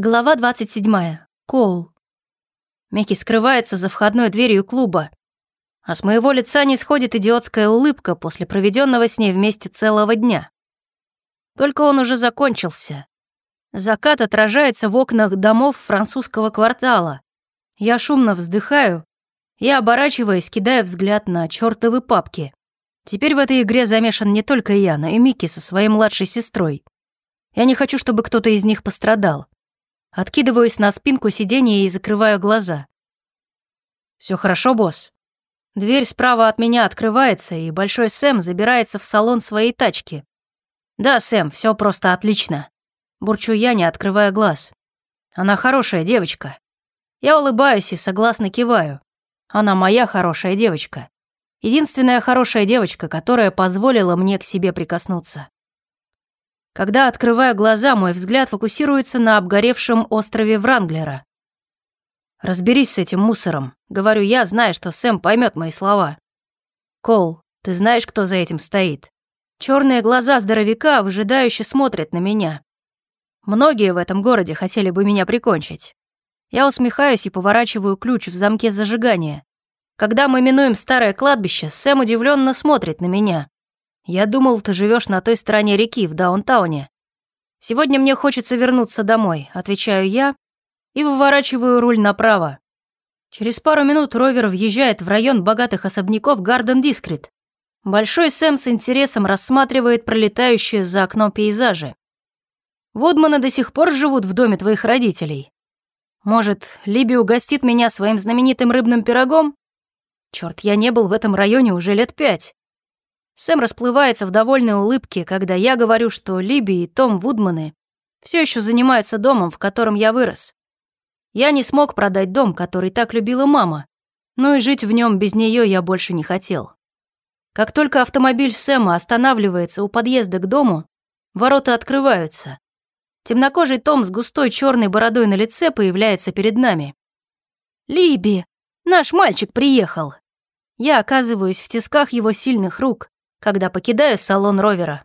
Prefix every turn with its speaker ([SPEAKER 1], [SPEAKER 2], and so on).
[SPEAKER 1] Глава 27. Коул. Микки скрывается за входной дверью клуба, а с моего лица не сходит идиотская улыбка после проведенного с ней вместе целого дня. Только он уже закончился. Закат отражается в окнах домов французского квартала. Я шумно вздыхаю и, оборачиваясь, кидаю взгляд на чертовы папки. Теперь в этой игре замешан не только я, но и Микки со своей младшей сестрой. Я не хочу, чтобы кто-то из них пострадал. Откидываюсь на спинку сиденья и закрываю глаза. Все хорошо, босс?» Дверь справа от меня открывается, и Большой Сэм забирается в салон своей тачки. «Да, Сэм, все просто отлично», — бурчу я, не открывая глаз. «Она хорошая девочка». Я улыбаюсь и согласно киваю. Она моя хорошая девочка. Единственная хорошая девочка, которая позволила мне к себе прикоснуться. Когда открываю глаза, мой взгляд фокусируется на обгоревшем острове Вранглера. «Разберись с этим мусором», — говорю я, зная, что Сэм поймет мои слова. «Коул, ты знаешь, кто за этим стоит?» Черные глаза здоровяка выжидающе смотрят на меня. Многие в этом городе хотели бы меня прикончить. Я усмехаюсь и поворачиваю ключ в замке зажигания. Когда мы минуем старое кладбище, Сэм удивленно смотрит на меня. Я думал, ты живешь на той стороне реки, в даунтауне. Сегодня мне хочется вернуться домой, отвечаю я и выворачиваю руль направо. Через пару минут ровер въезжает в район богатых особняков Гарден Дискрит. Большой Сэм с интересом рассматривает пролетающие за окном пейзажи. Вудманы до сих пор живут в доме твоих родителей. Может, Либи угостит меня своим знаменитым рыбным пирогом? Черт, я не был в этом районе уже лет пять. Сэм расплывается в довольной улыбке, когда я говорю, что Либи и Том Вудманы все еще занимаются домом, в котором я вырос. Я не смог продать дом, который так любила мама, но и жить в нем без нее я больше не хотел. Как только автомобиль Сэма останавливается у подъезда к дому, ворота открываются. Темнокожий Том с густой черной бородой на лице появляется перед нами. «Либи, наш мальчик приехал!» Я оказываюсь в тисках его сильных рук, когда покидаю салон ровера.